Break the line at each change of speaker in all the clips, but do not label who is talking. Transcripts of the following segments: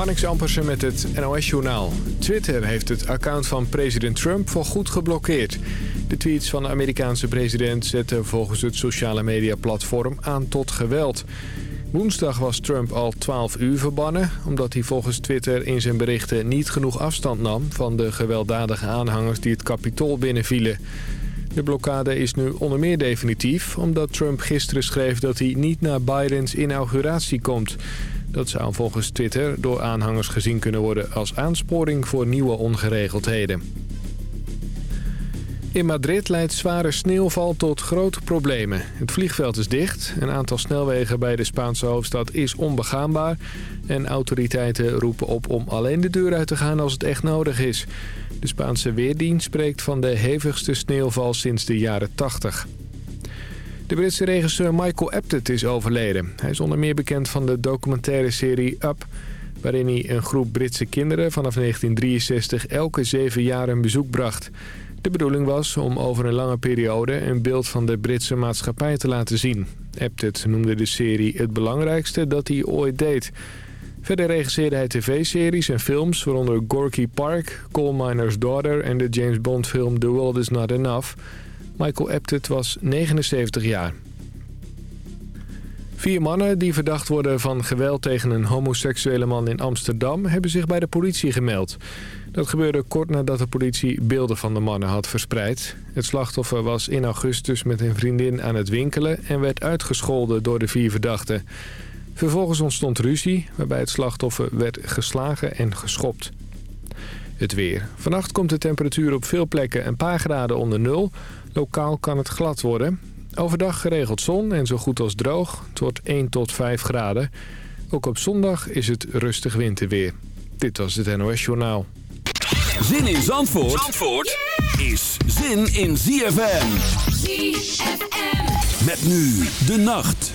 Marnix Ampersen met het NOS-journaal. Twitter heeft het account van president Trump goed geblokkeerd. De tweets van de Amerikaanse president zetten volgens het sociale mediaplatform aan tot geweld. Woensdag was Trump al 12 uur verbannen... omdat hij volgens Twitter in zijn berichten niet genoeg afstand nam... van de gewelddadige aanhangers die het kapitool binnenvielen. De blokkade is nu onder meer definitief... omdat Trump gisteren schreef dat hij niet naar Bidens inauguratie komt... Dat zou volgens Twitter door aanhangers gezien kunnen worden als aansporing voor nieuwe ongeregeldheden. In Madrid leidt zware sneeuwval tot grote problemen. Het vliegveld is dicht, een aantal snelwegen bij de Spaanse hoofdstad is onbegaanbaar... en autoriteiten roepen op om alleen de deur uit te gaan als het echt nodig is. De Spaanse Weerdienst spreekt van de hevigste sneeuwval sinds de jaren 80. De Britse regisseur Michael Apted is overleden. Hij is onder meer bekend van de documentaire serie Up... waarin hij een groep Britse kinderen vanaf 1963 elke zeven jaar een bezoek bracht. De bedoeling was om over een lange periode een beeld van de Britse maatschappij te laten zien. Apted noemde de serie het belangrijkste dat hij ooit deed... Verder regisseerde hij tv-series en films, waaronder Gorky Park, Coal Miner's Daughter en de James Bond film The World Is Not Enough. Michael Apted was 79 jaar. Vier mannen die verdacht worden van geweld tegen een homoseksuele man in Amsterdam... hebben zich bij de politie gemeld. Dat gebeurde kort nadat de politie beelden van de mannen had verspreid. Het slachtoffer was in augustus met een vriendin aan het winkelen... en werd uitgescholden door de vier verdachten. Vervolgens ontstond ruzie, waarbij het slachtoffer werd geslagen en geschopt. Het weer. Vannacht komt de temperatuur op veel plekken een paar graden onder nul. Lokaal kan het glad worden. Overdag geregeld zon en zo goed als droog. Het wordt 1 tot 5 graden. Ook op zondag is het rustig winterweer. Dit was het NOS Journaal.
Zin in Zandvoort, Zandvoort is zin in ZFM. ZFM. Met nu de nacht.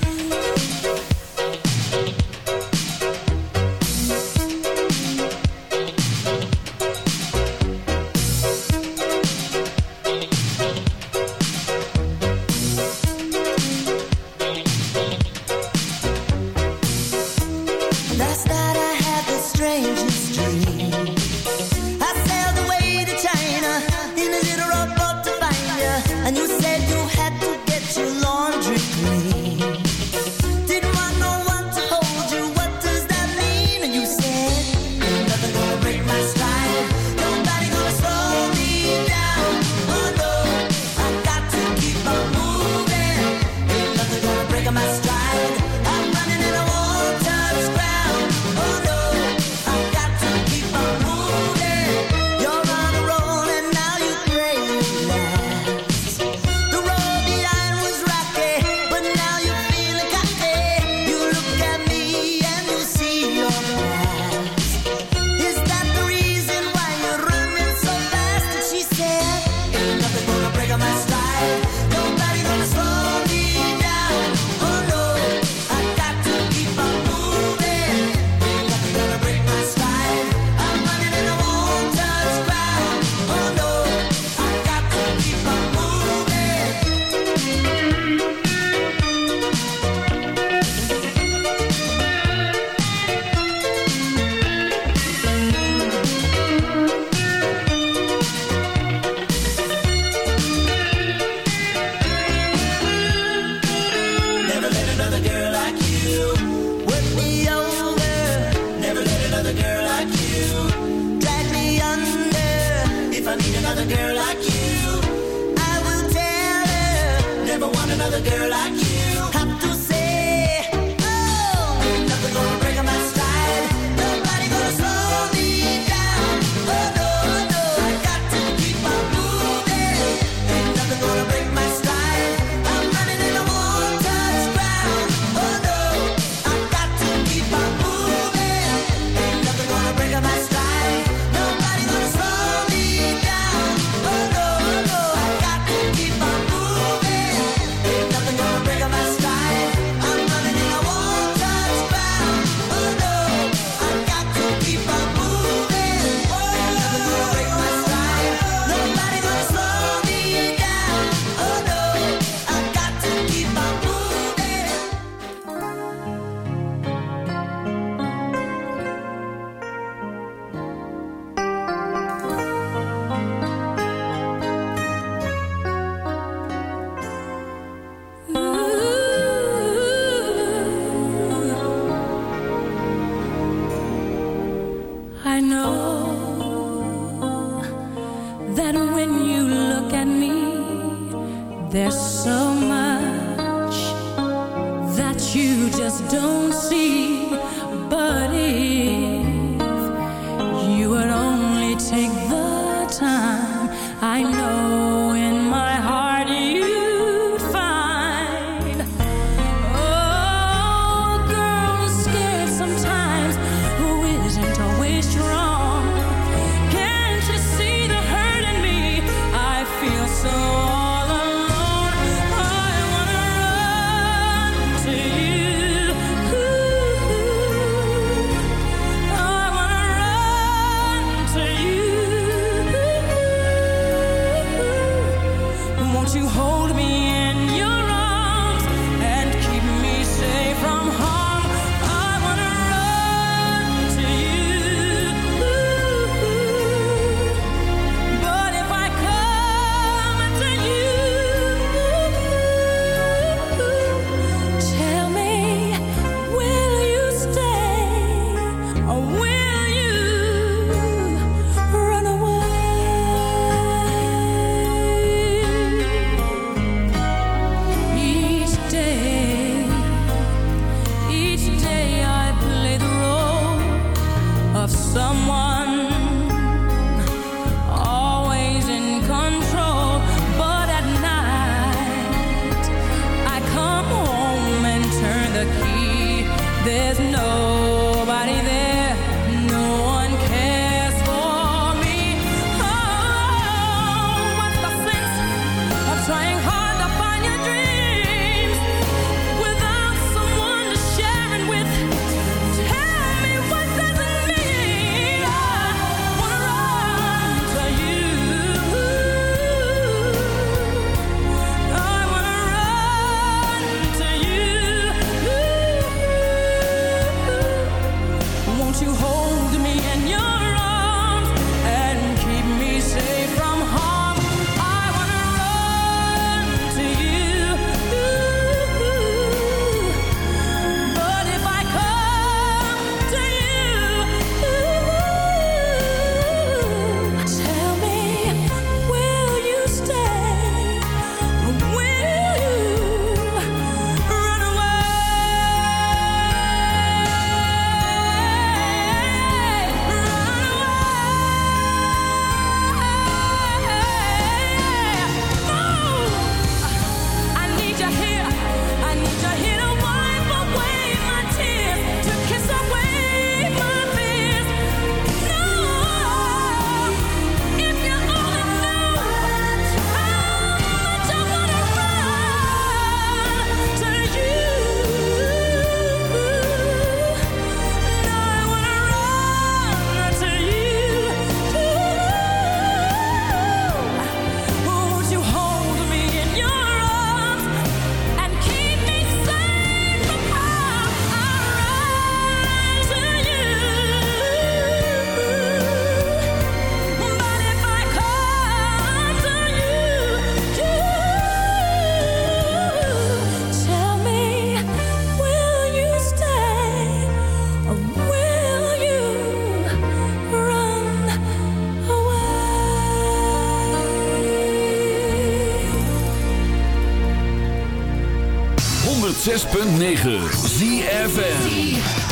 106.9 ZFN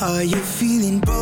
Are you feeling bold?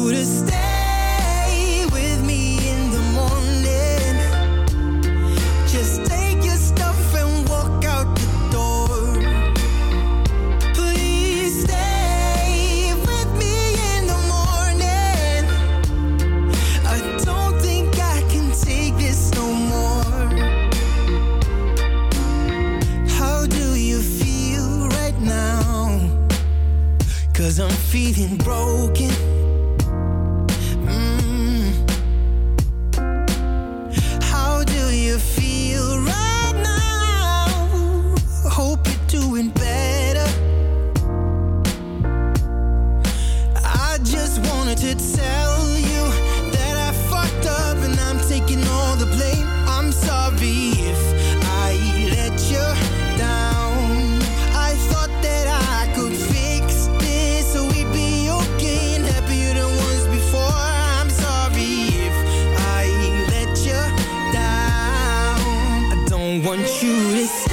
want you to
stay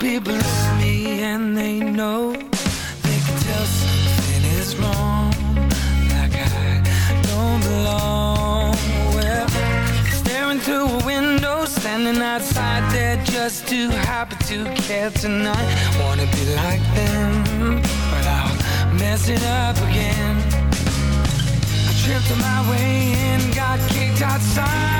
people look me and they know They can tell something is wrong. Like I don't belong. Well, staring through a window Standing outside They're just too happy to care tonight. Wanna be like them But I'll mess it up again. I tripped on my way in Got kicked outside.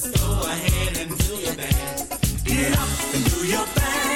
Just
go ahead and do your best. Get up and do your
best.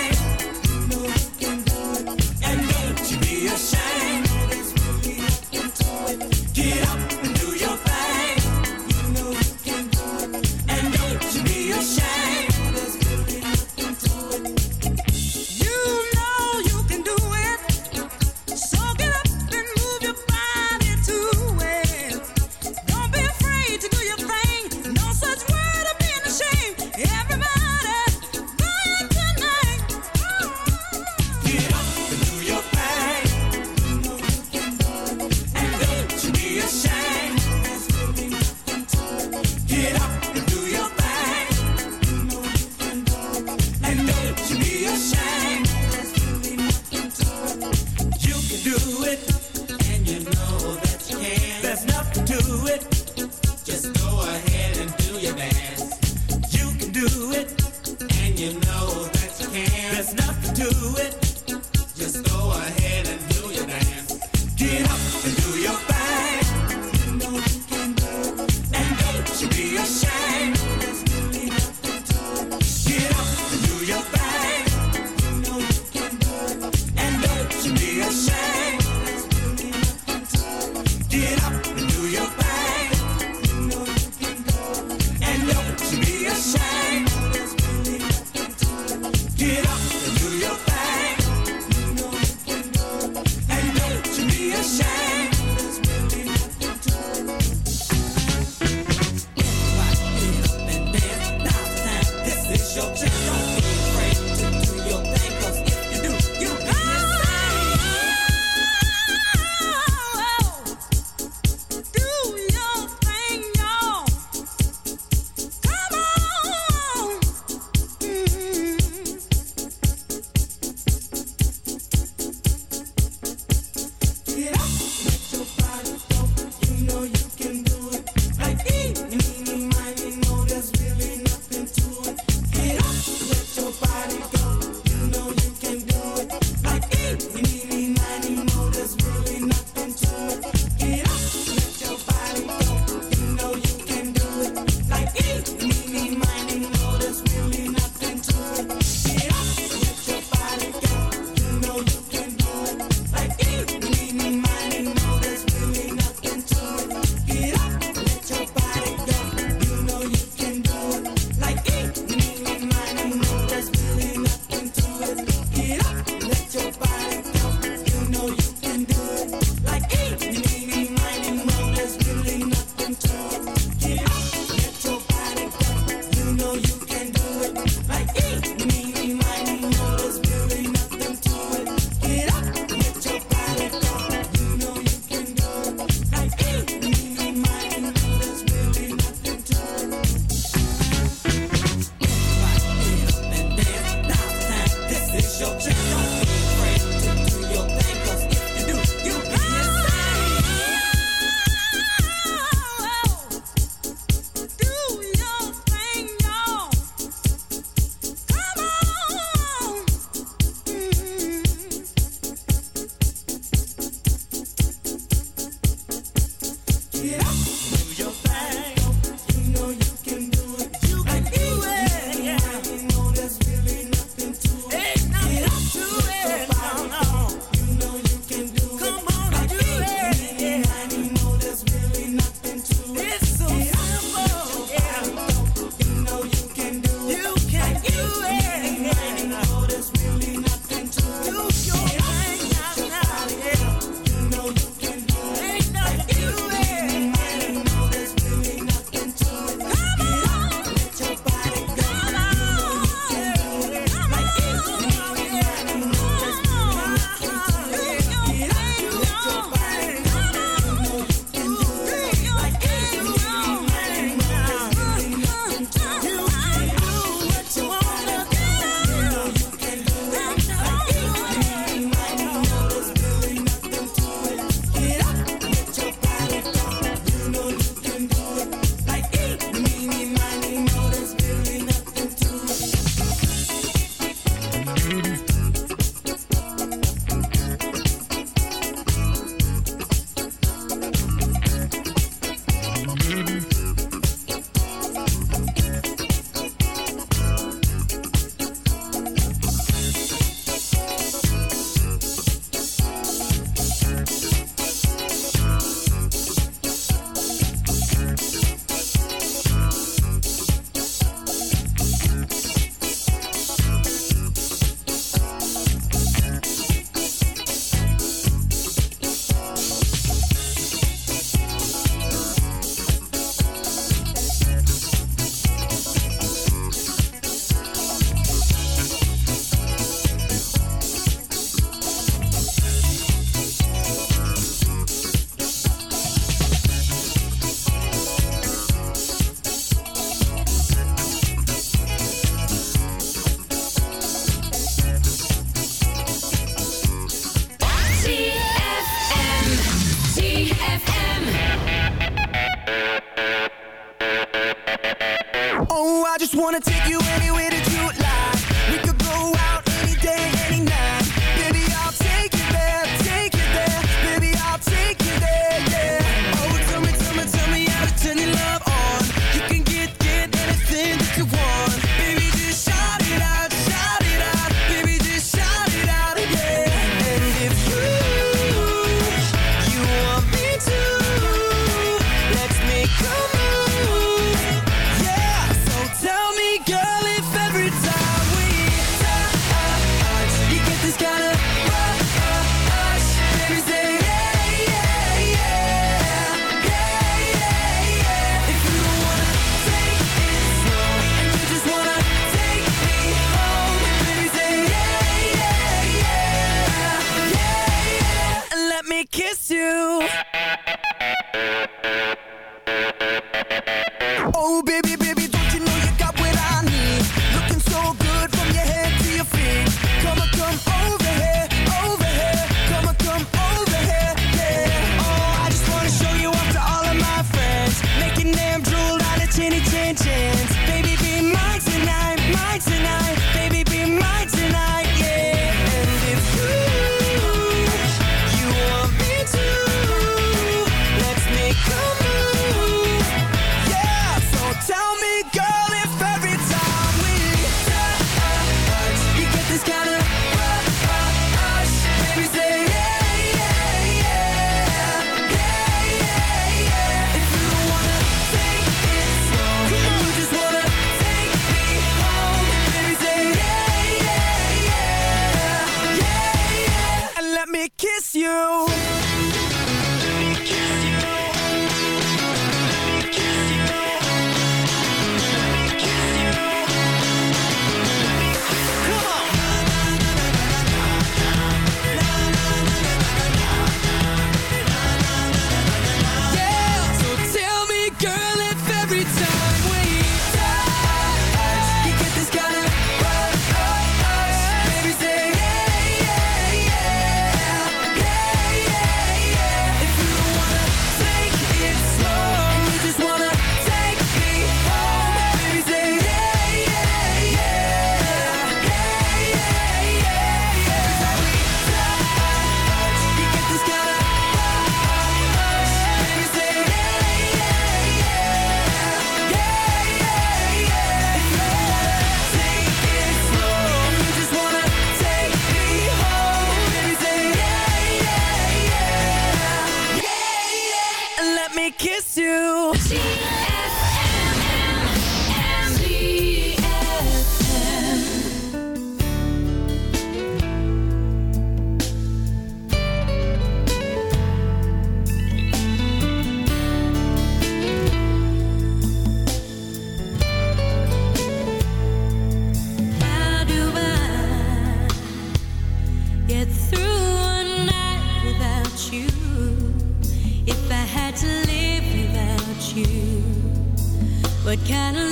What kind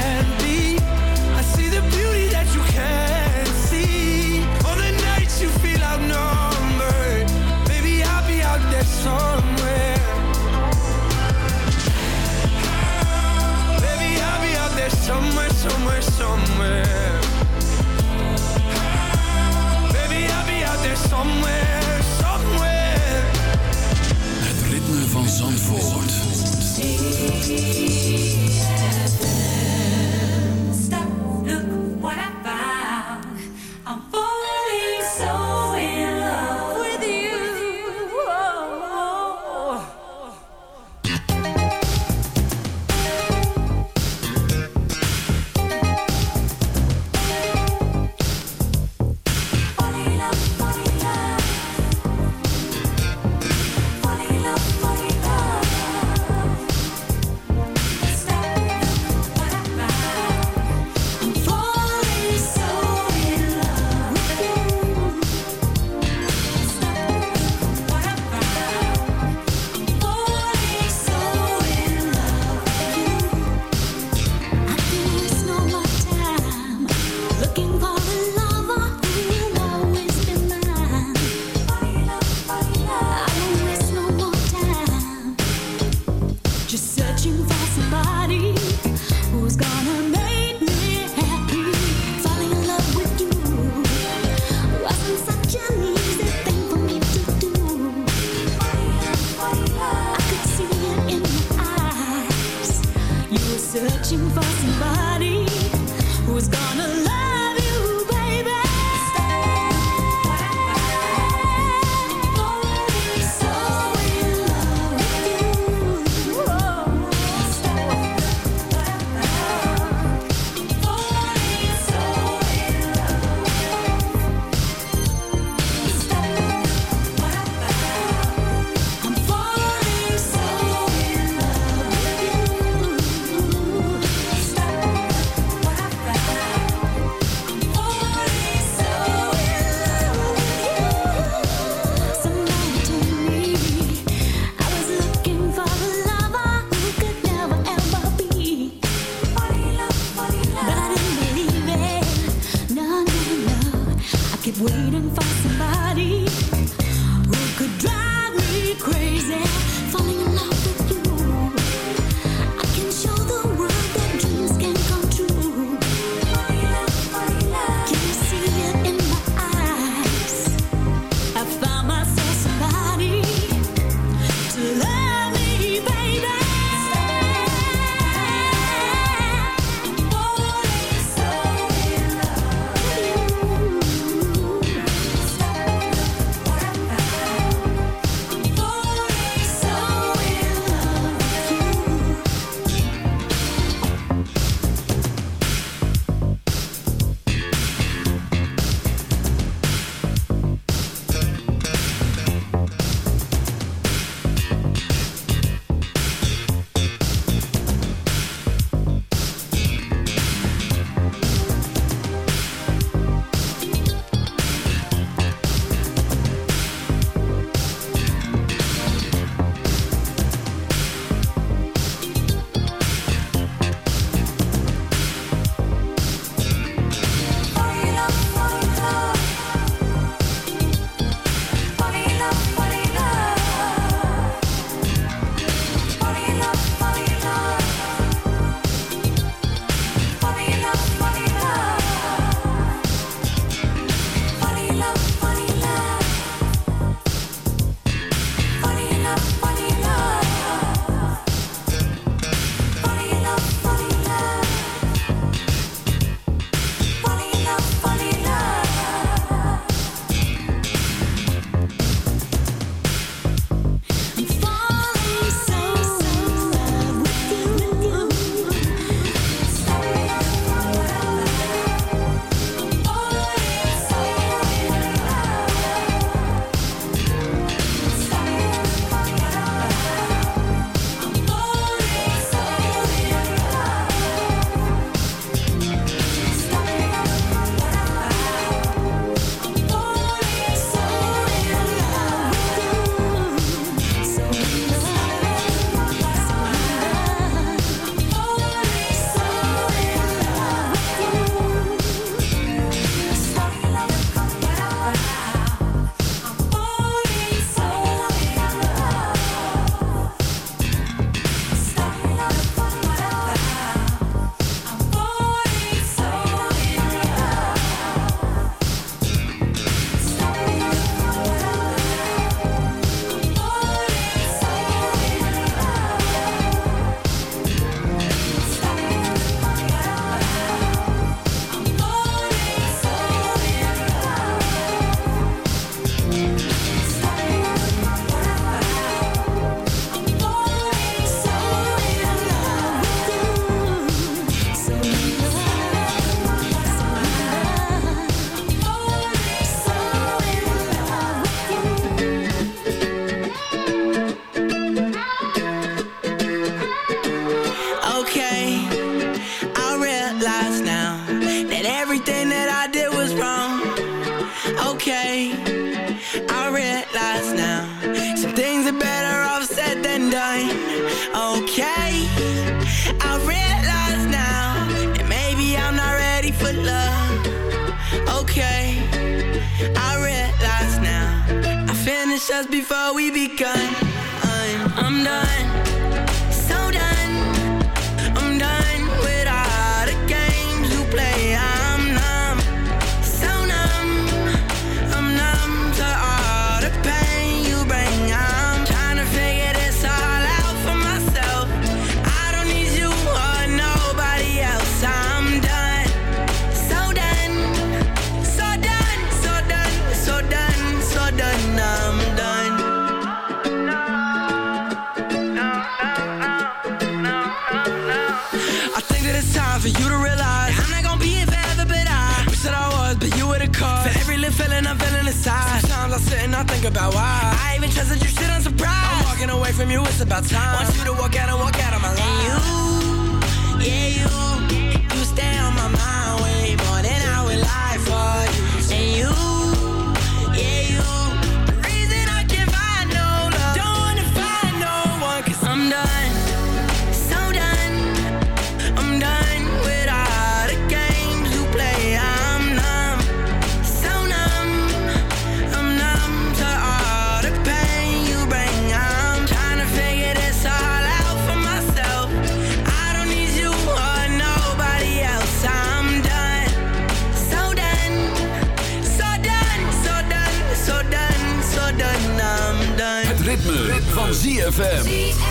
mim. shots before we begun. I'm, I'm done. I think about why. I even trusted you, shit, I'm surprised. I'm walking away from you, it's about time. Want you to walk out and walk out of my life.
ZFM.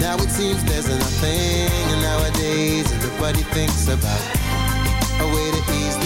now it seems there's nothing nowadays everybody thinks about a way to ease